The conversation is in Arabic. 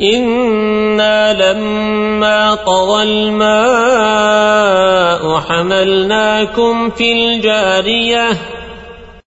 إنا لما طغى الماء حملناكم في الجارية